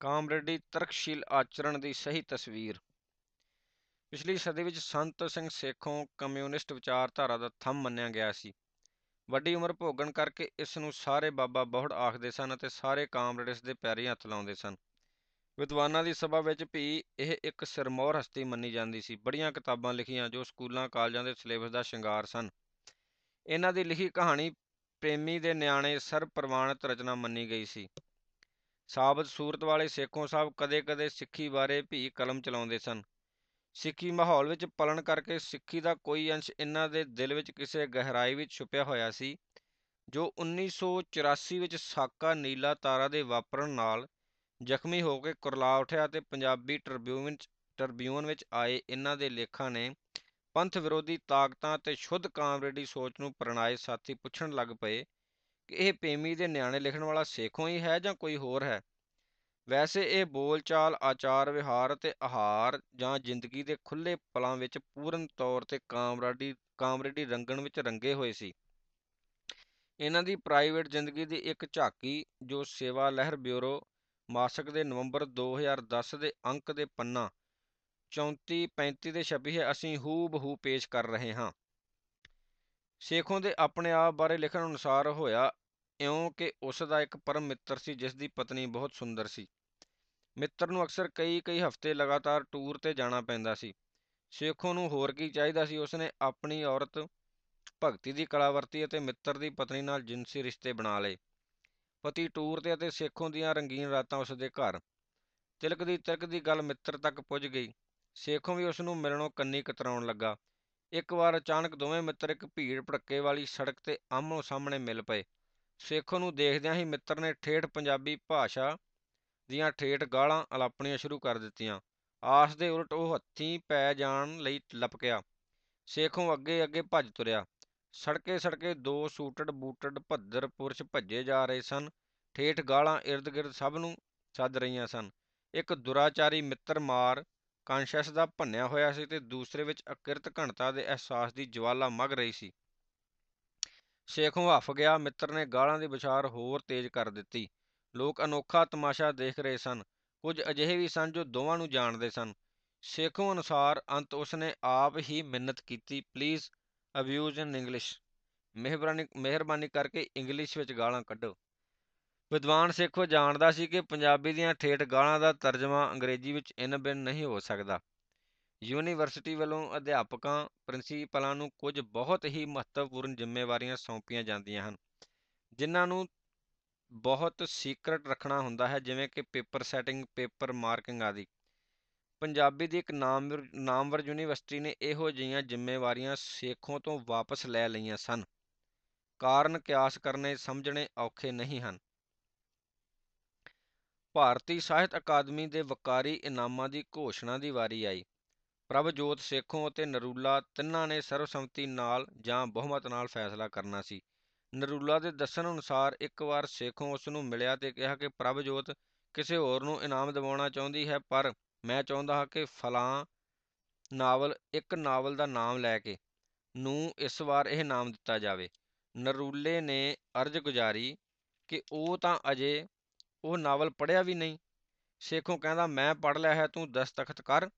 ਕਾਮਰੇਡੀ ਤਰਕਸ਼ੀਲ ਆਚਰਣ ਦੀ ਸਹੀ ਤਸਵੀਰ। ਪਿਛਲੀ ਸਦੀ ਵਿੱਚ ਸੰਤ ਸਿੰਘ ਸੇਖੋਂ ਕਮਿਊਨਿਸਟ ਵਿਚਾਰਧਾਰਾ ਦਾ ਥੰਮ ਮੰਨਿਆ ਗਿਆ ਸੀ। ਵੱਡੀ ਉਮਰ ਭੋਗਣ ਕਰਕੇ ਇਸ ਨੂੰ ਸਾਰੇ ਬਾਬਾ ਬਹੁੜ ਆਖਦੇ ਸਨ ਅਤੇ ਸਾਰੇ ਕਾਮਰੇਡ ਇਸ ਦੇ ਪੈਰੀ ਹੱਥ ਲਾਉਂਦੇ ਸਨ। ਵਿਦਵਾਨਾਂ ਦੀ ਸਭਾ ਵਿੱਚ ਵੀ ਇਹ ਇੱਕ ਸਿਰਮੌਰ ਹਸਤੀ ਮੰਨੀ ਜਾਂਦੀ ਸੀ। ਬੜੀਆਂ ਕਿਤਾਬਾਂ ਲਿਖੀਆਂ ਜੋ ਸਕੂਲਾਂ, ਕਾਲਜਾਂ ਦੇ ਸਿਲੇਬਸ ਦਾ ਸ਼ਿੰਗਾਰ ਸਨ। ਇਹਨਾਂ ਦੀ ਲਿਖੀ ਕਹਾਣੀ ਪ੍ਰੇਮੀ ਦੇ ਨਿਆਣੇ ਸਰਬ ਪ੍ਰਵਾਨਿਤ ਰਚਨਾ ਮੰਨੀ ਗਈ ਸੀ। ਸਾਬਤ ਸੂਰਤ ਵਾਲੇ ਸੇਖੋਂ ਸਾਹਿਬ ਕਦੇ-ਕਦੇ ਸਿੱਖੀ ਬਾਰੇ ਵੀ ਕਲਮ ਚਲਾਉਂਦੇ ਸਨ। ਸਿੱਖੀ ਮਾਹੌਲ ਵਿੱਚ ਪਲਣ ਕਰਕੇ ਸਿੱਖੀ ਦਾ ਕੋਈ ਅੰਸ਼ ਇਹਨਾਂ ਦੇ ਦਿਲ ਵਿੱਚ ਕਿਸੇ ਗਹਿਰਾਈ ਵਿੱਚ ਛੁਪਿਆ ਹੋਇਆ ਸੀ, ਜੋ 1984 ਵਿੱਚ ਸਾਕਾ ਨੀਲਾ ਤਾਰਾ ਦੇ ਵਾਪਰਨ ਨਾਲ ਜ਼ਖਮੀ ਹੋ ਕੇ ਕੁਰਲਾ ਉਠਿਆ ਤੇ ਪੰਜਾਬੀ ਟ੍ਰਿਬਿਊਨ ਟ੍ਰਿਬਿਊਨ ਵਿੱਚ ਆਏ ਇਹਨਾਂ ਦੇ ਲੇਖਾਂ ਨੇ ਪੰਥ ਵਿਰੋਧੀ ਤਾਕਤਾਂ ਤੇ ਸ਼ੁੱਧ ਕਾਮਰੇਡੀ ਸੋਚ ਨੂੰ ਪ੍ਰਣਾਏ ਸਾਥੀ ਪੁੱਛਣ ਲੱਗ ਪਏ ਇਹ ਪੇਮੀ ਦੇ ਨਿਆਣੇ ਲਿਖਣ ਵਾਲਾ ਸੇਖੋਂ ਹੀ ਹੈ ਜਾਂ ਕੋਈ ਹੋਰ ਹੈ? ਵੈਸੇ ਇਹ ਬੋਲਚਾਲ, ਆਚਾਰ, ਵਿਹਾਰ ਅਤੇ ਆਹਾਰ ਜਾਂ ਜ਼ਿੰਦਗੀ ਦੇ ਖੁੱਲੇ ਪਲਾਂ ਵਿੱਚ ਪੂਰਨ ਤੌਰ ਤੇ ਕਾਮਰਾਡੀ, ਕਾਮਰੇਡੀ ਰੰਗਣ ਵਿੱਚ ਰੰਗੇ ਹੋਏ ਸੀ। ਇਹਨਾਂ ਦੀ ਪ੍ਰਾਈਵੇਟ ਜ਼ਿੰਦਗੀ ਦੀ ਇੱਕ ਝਾਕੀ, ਜੋ ਸੇਵਾ ਲਹਿਰ ਬਿਊਰੋ ਮਾਸਕ ਦੇ ਨਵੰਬਰ 2010 ਦੇ ਅੰਕ ਦੇ ਪੰਨਾ 34 35 ਦੇ ਛਪੀ ਹੈ, ਅਸੀਂ ਹੂ ਬਹੂ ਪੇਸ਼ ਕਰ ਰਹੇ ਹਾਂ। ਸ਼ੇਖੋਂ ਦੇ ਆਪਣੇ ਆਪ ਬਾਰੇ ਲਿਖਣ ਅਨੁਸਾਰ ਹੋਇਆ ਇਉਂ ਕਿ ਉਸ ਦਾ ਇੱਕ ਪਰਮ ਮਿੱਤਰ ਸੀ, ਜਿਸ ਦੀ ਪਤਨੀ ਬਹੁਤ ਸੁੰਦਰ ਸੀ। ਮਿੱਤਰ ਨੂੰ ਅਕਸਰ ਕਈ ਕਈ ਹਫ਼ਤੇ ਲਗਾਤਾਰ ਟੂਰ ਤੇ ਜਾਣਾ ਪੈਂਦਾ ਸੀ। ਸ਼ੇਖੋਂ ਨੂੰ ਹੋਰ ਕੀ ਚਾਹੀਦਾ ਸੀ, ਉਸਨੇ ਆਪਣੀ ਔਰਤ ਭਗਤੀ ਦੀ ਕਲਾ ਵਰਤੀ ਅਤੇ ਮਿੱਤਰ ਦੀ ਪਤਨੀ ਨਾਲ ਜਿਨਸੀ ਰਿਸ਼ਤੇ ਬਣਾ ਲਏ। ਪਤੀ ਟੂਰ ਤੇ ਅਤੇ ਸੇਖੋਂ ਦੀਆਂ ਰੰਗੀਨ ਰਾਤਾਂ ਉਸ ਦੇ ਘਰ। ਤਿਲਕ ਦੀ ਤਿਲਕ ਦੀ ਗੱਲ ਮਿੱਤਰ ਤੱਕ ਪੁੱਜ ਗਈ। ਸੇਖੋਂ ਵੀ ਉਸ ਨੂੰ ਮਿਲਣੋਂ ਕੰਨੀ ਕਤਰਾਉਣ ਲੱਗਾ। ਇੱਕ ਵਾਰ ਅਚਾਨਕ ਦੋਵੇਂ ਮਿੱਤਰ ਇੱਕ ਭੀੜ ਭੜੱਕੇ ਵਾਲੀ ਸੜਕ ਤੇ ਆਮੋ ਸਾਹਮਣੇ ਮਿਲ ਪਏ। ਸੇਖੋਂ ਨੂੰ ਦੇਖਦਿਆਂ ਹੀ ਮਿੱਤਰ ਨੇ ਠੇਠ ਪੰਜਾਬੀ ਭਾਸ਼ਾ ਦੀਆਂ ਠੇਠ ਗਾਲਾਂ ਅਲਾਪਣੀਆਂ ਸ਼ੁਰੂ ਕਰ ਦਿੱਤੀਆਂ। ਆਸ ਦੇ ਉਲਟ ਉਹ ਹੱਥੀਂ ਪੈ ਜਾਣ ਲਈ ਲਪਕਿਆ। ਸੇਖੋਂ ਅੱਗੇ ਅੱਗੇ ਭੱਜ ਤੁਰਿਆ। ਸੜਕੇ ਸੜਕੇ ਦੋ ਸੂਟਡ ਬੂਟਡ ਭੱਦਰ ਪੁਰਸ਼ ਭੱਜੇ ਜਾ ਰਹੇ ਸਨ। ਠੇਠ ਗਾਲਾਂ ਇਰਦ-ਗਿਰਦ ਸਭ ਨੂੰ ਸੱਦ ਰਹੀਆਂ ਸਨ। ਇੱਕ ਦੁਰਾਚਾਰੀ ਮਿੱਤਰ ਮਾਰ ਕਾਂਸ਼ੀਅਸ ਦਾ ਭੰਨਿਆ ਹੋਇਆ ਸੀ ਤੇ ਦੂਸਰੇ ਵਿੱਚ ਅਕਿਰਤ ਘਣਤਾ ਦੇ ਅਹਿਸਾਸ ਦੀ ਜਵਾਲਾ ਮਗ ਰਹੀ ਸੀ। ਸ਼ੇਖੋਂ ਹੱਫ ਗਿਆ, ਮਿੱਤਰ ਨੇ ਗਾਲਾਂ ਦੀ ਵਿਚਾਰ ਹੋਰ ਤੇਜ਼ ਕਰ ਦਿੱਤੀ। ਲੋਕ ਅਨੋਖਾ ਤਮਾਸ਼ਾ ਦੇਖ ਰਹੇ ਸਨ। ਕੁਝ ਅਜਿਹੇ ਵੀ ਸਨ ਜੋ ਦੋਵਾਂ ਨੂੰ ਜਾਣਦੇ ਸਨ। ਸ਼ੇਖੋਂ ਅਨੁਸਾਰ ਅੰਤ ਉਸਨੇ ਆਪ ਹੀ ਮਿੰਨਤ ਕੀਤੀ ਪਲੀਜ਼ ਅਬਿਊਜ਼ ਇਨ ਇੰਗਲਿਸ਼ ਮਿਹਰਬਾਨੀ ਮਿਹਰਬਾਨੀ ਕਰਕੇ ਇੰਗਲਿਸ਼ ਵਿੱਚ ਗਾਲਾਂ ਕੱਢੋ। ਵਿਦਵਾਨ ਸੇਖੋ ਜਾਣਦਾ ਸੀ ਕਿ ਪੰਜਾਬੀ ਦੀਆਂ ਠੇਠ ਗਾਲਾਂ ਦਾ ਤਰਜਮਾ ਅੰਗਰੇਜ਼ੀ ਵਿੱਚ ਇਨ ਬਿਨ ਨਹੀਂ ਹੋ ਸਕਦਾ। ਯੂਨੀਵਰਸਿਟੀ ਵੱਲੋਂ ਅਧਿਆਪਕਾਂ, ਪ੍ਰਿੰਸੀਪਲਾਂ ਨੂੰ ਕੁਝ ਬਹੁਤ ਹੀ ਮਹੱਤਵਪੂਰਨ ਜ਼ਿੰਮੇਵਾਰੀਆਂ ਸੌਂਪੀਆਂ ਜਾਂਦੀਆਂ ਹਨ, ਜਿਨ੍ਹਾਂ ਨੂੰ ਬਹੁਤ ਸੀਕ੍ਰੇਟ ਰੱਖਣਾ ਹੁੰਦਾ ਹੈ, ਜਿਵੇਂ ਕਿ ਪੇਪਰ ਸੈਟਿੰਗ ਪੇਪਰ ਮਾਰਕਿੰਗ ਆਦਿ। ਪੰਜਾਬੀ ਦੀ ਇੱਕ ਨਾਮਵਰ ਨਾਮਵਰ ਯੂਨੀਵਰਸਿਟੀ ਨੇ ਇਹੋ ਜਿਹੀਆਂ ਜ਼ਿੰਮੇਵਾਰੀਆਂ ਸੇਖੋਂ ਤੋਂ ਵਾਪਸ ਲੈ ਲਈਆਂ ਸਨ। ਕਾਰਨ ਕਿਆਸ ਕਰਨੇ ਸਮਝਣੇ ਔਖੇ ਨਹੀਂ ਹਨ। ਭਾਰਤੀ ਸਾਹਿਤ ਅਕਾਦਮੀ ਦੇ ਵਕਾਰੀ ਇਨਾਮਾਂ ਦੀ ਘੋਸ਼ਣਾ ਦੀ ਵਾਰੀ ਆਈ। ਪ੍ਰਭਜੋਤ ਸੇਖੋਂ ਅਤੇ ਨਰੂਲਾ ਤਿੰਨਾਂ ਨੇ ਸਰਬਸੰਮਤੀ ਨਾਲ ਜਾਂ ਬਹੁਮਤ ਨਾਲ ਫੈਸਲਾ ਕਰਨਾ ਸੀ। ਨਰੂਲਾ ਦੇ ਦੱਸਣ ਅਨੁਸਾਰ ਇੱਕ ਵਾਰ ਸੇਖੋਂ ਉਸ ਨੂੰ ਮਿਲਿਆ ਤੇ ਕਿਹਾ ਕਿ ਪ੍ਰਭਜੋਤ ਕਿਸੇ ਹੋਰ ਨੂੰ ਇਨਾਮ ਦਿਵਾਉਣਾ ਚਾਹੁੰਦੀ ਹੈ, ਪਰ ਮੈਂ ਚਾਹੁੰਦਾ ਹਾਂ ਕਿ ਫਲਾਂ ਨਾਵਲ ਇੱਕ ਨਾਵਲ ਦਾ ਨਾਮ ਲੈ ਕੇ ਨੂੰ ਇਸ ਵਾਰ ਇਹ ਨਾਮ ਦਿੱਤਾ ਜਾਵੇ। ਨਰੂਲੇ ਨੇ ਅਰਜ਼ ਗੁਜ਼ਾਰੀ ਕਿ ਉਹ ਤਾਂ ਅਜੇ ਉਹ ਨਾਵਲ ਪੜ੍ਹਿਆ ਵੀ ਨਹੀਂ। ਸ਼ੇਖੋਂ ਕਹਿੰਦਾ, ਮੈਂ ਪੜ੍ਹ ਲਿਆ ਹੈ, ਤੂੰ ਦਸਤਖਤ ਕਰ।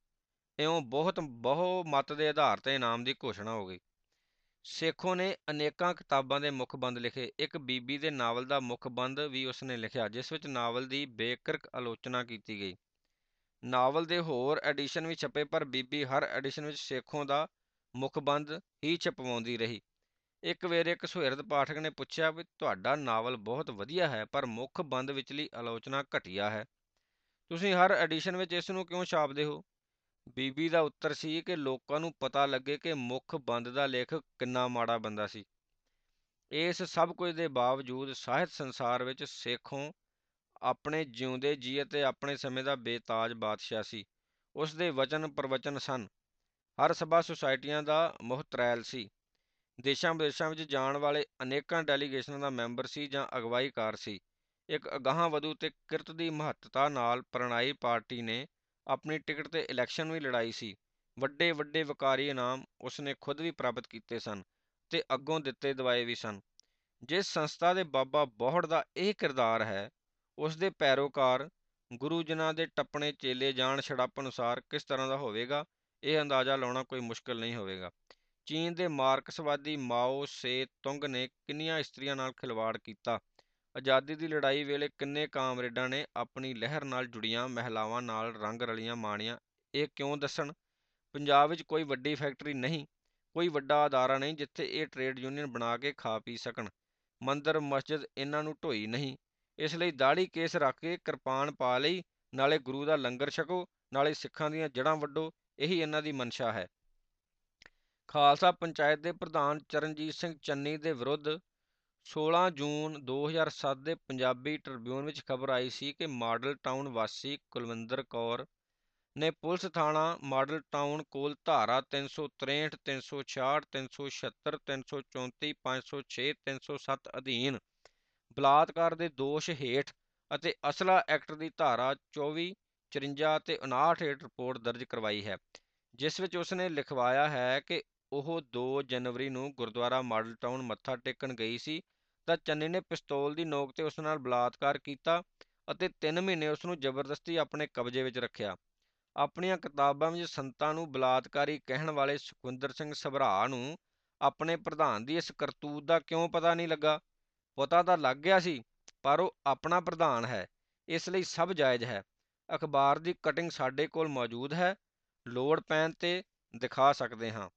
ਇਉਂ ਬਹੁਤ ਬਹੁ ਮਤ ਦੇ ਆਧਾਰ ਤੇ ਇਨਾਮ ਦੀ ਘੋਸ਼ਣਾ ਹੋ ਗਈ। ਸ਼ੇਖੋਂ ਨੇ ਅਨੇਕਾਂ ਕਿਤਾਬਾਂ ਦੇ ਮੁੱਖ ਬੰਦ ਲਿਖੇ। ਇੱਕ ਬੀਬੀ ਦੇ ਨਾਵਲ ਦਾ ਮੁੱਖ ਬੰਦ ਵੀ ਉਸਨੇ ਲਿਖਿਆ, ਜਿਸ ਵਿੱਚ ਨਾਵਲ ਦੀ ਬੇਕਰਕ ਆਲੋਚਨਾ ਕੀਤੀ ਗਈ। ਨਾਵਲ ਦੇ ਹੋਰ ਐਡੀਸ਼ਨ ਵੀ ਛਪੇ, ਪਰ ਬੀਬੀ ਹਰ ਐਡੀਸ਼ਨ ਵਿੱਚ ਸ਼ੇਖੋਂ ਦਾ ਮੁੱਖ ਬੰਦ ਹੀ ਛਪਵਾਉਂਦੀ ਰਹੀ। ਇੱਕ ਵੇਰ ਇੱਕ ਸੁਹਿਰਦ ਪਾਠਕ ਨੇ ਪੁੱਛਿਆ ਵੀ, ਤੁਹਾਡਾ ਨਾਵਲ ਬਹੁਤ ਵਧੀਆ ਹੈ, ਪਰ ਮੁੱਖ ਬੰਦ ਵਿਚਲੀ ਆਲੋਚਨਾ ਘਟੀਆ ਹੈ। ਤੁਸੀਂ ਹਰ ਐਡੀਸ਼ਨ ਵਿੱਚ ਇਸ ਨੂੰ ਕਿਉਂ ਛਾਪਦੇ ਹੋ? ਬੀਬੀ ਦਾ ਉੱਤਰ ਸੀ ਕਿ ਲੋਕਾਂ ਨੂੰ ਪਤਾ ਲੱਗੇ ਕਿ ਮੁੱਖ ਬੰਦ ਦਾ ਲੇਖਕ ਕਿੰਨਾ ਮਾੜਾ ਬੰਦਾ ਸੀ। ਇਸ ਸਭ ਕੁਝ ਦੇ ਬਾਵਜੂਦ ਸਾਹਿਤ ਸੰਸਾਰ ਵਿੱਚ ਸੇਖੋਂ ਆਪਣੇ ਜਿਉਂਦੇ ਜੀ ਅਤੇ ਆਪਣੇ ਸਮੇਂ ਦਾ ਬੇਤਾਜ ਬਾਦਸ਼ਾਹ ਸੀ। ਉਸ ਦੇ ਵਚਨ ਪ੍ਰਵਚਨ ਸਨ। ਹਰ ਸਭਾ ਸੁਸਾਇਟੀਆਂ ਦਾ ਮੁਹਤਰੈਲ ਸੀ। ਦੇਸ਼ਾਂ ਵਿਦੇਸ਼ਾਂ ਵਿੱਚ ਜਾਣ ਵਾਲੇ ਅਨੇਕਾਂ ਡੈਲੀਗੇਸ਼ਨਾਂ ਦਾ ਮੈਂਬਰ ਸੀ ਜਾਂ ਅਗਵਾਈਕਾਰ ਸੀ। ਇੱਕ ਅਗਾਹਾਂ ਵਧੂ ਤੇ ਕਿਰਤ ਦੀ ਮਹੱਤਤਾ ਨਾਲ ਪ੍ਰਣਾਈ ਪਾਰਟੀ ਨੇ ਆਪਣੀ ਟਿਕਟ ਤੇ ਇਲੈਕਸ਼ਨ ਵੀ ਲੜਾਈ ਸੀ। ਵੱਡੇ ਵੱਡੇ ਵਕਾਰੀ ਇਨਾਮ ਉਸਨੇ ਖੁਦ ਵੀ ਪ੍ਰਾਪਤ ਕੀਤੇ ਸਨ ਤੇ ਅੱਗੋਂ ਦਿੱਤੇ ਦਵਾਏ ਵੀ ਸਨ। ਜਿਸ ਸੰਸਥਾ ਦੇ ਬਾਬਾ ਬੋਹੜ ਦਾ ਇਹ ਕਿਰਦਾਰ ਹੈ ਉਸ ਦੇ ਪੈਰੋਕਾਰ ਗੁਰੂ ਜਿਨ੍ਹਾਂ ਦੇ ਟੱਪਣੇ ਚੇਲੇ ਜਾਣ ਛੜੱਪ ਅਨੁਸਾਰ ਕਿਸ ਤਰ੍ਹਾਂ ਦਾ ਹੋਵੇਗਾ, ਇਹ ਅੰਦਾਜ਼ਾ ਲਾਉਣਾ ਕੋਈ ਮੁਸ਼ਕਲ ਨਹੀਂ ਹੋਵੇਗਾ। ਚੀਨ ਦੇ ਮਾਰਕਸਵਾਦੀ ਮਾਓ ਸੇ ਤੁੰਗ ਨੇ ਕਿੰਨੀਆਂ ਇਸਤਰੀਆਂ ਨਾਲ ਖਿਲਵਾੜ ਕੀਤਾ। ਆਜ਼ਾਦੀ ਦੀ ਲੜਾਈ ਵੇਲੇ ਕਿੰਨੇ ਕਾਮਰੇਡਾਂ ਨੇ ਆਪਣੀ ਲਹਿਰ ਨਾਲ ਜੁੜੀਆਂ, ਮਹਿਲਾਵਾਂ ਨਾਲ ਰੰਗ ਰਲੀਆਂ ਮਾਣੀਆਂ, ਇਹ ਕਿਉਂ ਦੱਸਣ? ਪੰਜਾਬ ਵਿੱਚ ਕੋਈ ਵੱਡੀ ਫੈਕਟਰੀ ਨਹੀਂ, ਕੋਈ ਵੱਡਾ ਅਦਾਰਾ ਨਹੀਂ ਜਿੱਥੇ ਇਹ ਟਰੇਡ ਯੂਨੀਅਨ ਬਣਾ ਕੇ ਖਾ ਪੀ ਸਕਣ। ਮੰਦਰ, ਮਸਜਿਦ ਇਹਨਾਂ ਨੂੰ ਢੋਈ ਨਹੀਂ। ਇਸ ਲਈ ਦਾੜੀ ਕੇਸ ਰੱਖ ਕੇ ਕਿਰਪਾਨ ਪਾ ਲਈ, ਨਾਲੇ ਗੁਰੂ ਦਾ ਲੰਗਰ ਛਕੋ, ਨਾਲੇ ਸਿੱਖਾਂ ਦੀਆਂ ਜੜ੍ਹਾਂ ਵੱਢੋ, ਇਹੀ ਇਹਨਾਂ ਦੀ ਮਨਸ਼ਾ ਹੈ। ਖਾਲਸਾ ਪੰਚਾਇਤ ਦੇ ਪ੍ਰਧਾਨ ਚਰਨਜੀਤ ਸਿੰਘ ਚੰਨੀ ਦੇ ਵਿਰੁੱਧ 16 ਜੂਨ 2007 ਦੇ ਪੰਜਾਬੀ ਟ੍ਰਿਬਿਊਨ ਵਿੱਚ ਖਬਰ ਆਈ ਸੀ ਕਿ ਮਾਡਲ ਟਾਊਨ ਵਾਸੀ ਕੁਲਵਿੰਦਰ ਕੌਰ ਨੇ ਪੁਲਿਸ ਥਾਣਾ ਮਾਡਲ ਟਾਊਨ ਕੋਲ ਧਾਰਾ 363 366 376 334 506 307 ਅਧੀਨ ਬਲਾਤਕਾਰ ਦੇ ਦੋਸ਼ ਹੇਠ ਅਤੇ ਅਸਲਾ ਐਕਟ ਦੀ ਧਾਰਾ 24 54 ਅਤੇ 59 ਹੇਠ ਰਿਪੋਰਟ ਦਰਜ ਕਰਵਾਈ ਹੈ, ਜਿਸ ਵਿੱਚ ਉਸਨੇ ਲਿਖਵਾਇਆ ਹੈ ਕਿ ਉਹ 2 ਜਨਵਰੀ ਨੂੰ ਗੁਰਦੁਆਰਾ ਮਾਡਲ ਟਾਊਨ ਮੱਥਾ ਟੇਕਣ ਗਈ ਸੀ, ਤਾਂ ਚੰਨੀ ਨੇ ਪਿਸਤੌਲ ਦੀ ਨੋਕ ਤੇ ਉਸ ਨਾਲ ਬਲਾਤਕਾਰ ਕੀਤਾ ਅਤੇ 3 ਮਹੀਨੇ ਉਸ ਨੂੰ ਜ਼ਬਰਦਸਤੀ ਆਪਣੇ ਕਬਜ਼ੇ ਵਿੱਚ ਰੱਖਿਆ। ਆਪਣੀਆਂ ਕਿਤਾਬਾਂ ਵਿੱਚ ਸੰਤਾਂ ਨੂੰ ਬਲਾਤਕਾਰੀ ਕਹਿਣ ਵਾਲੇ ਸੁਖਵਿੰਦਰ ਸਿੰਘ ਸਭਰਾ ਨੂੰ ਆਪਣੇ ਪ੍ਰਧਾਨ ਦੀ ਇਸ ਕਰਤੂਤ ਦਾ ਕਿਉਂ ਪਤਾ ਨਹੀਂ ਲੱਗਾ? ਪਤਾ ਤਾਂ ਲੱਗ ਗਿਆ ਸੀ, ਪਰ ਉਹ ਆਪਣਾ ਪ੍ਰਧਾਨ ਹੈ, ਇਸ ਲਈ ਸਭ ਜਾਇਜ਼ ਹੈ। ਅਖਬਾਰ ਦੀ ਕਟਿੰਗ ਸਾਡੇ ਕੋਲ ਮੌਜੂਦ ਹੈ, ਲੋੜ ਪੈਣ ਤੇ ਦਿਖਾ ਸਕਦੇ ਹਾਂ।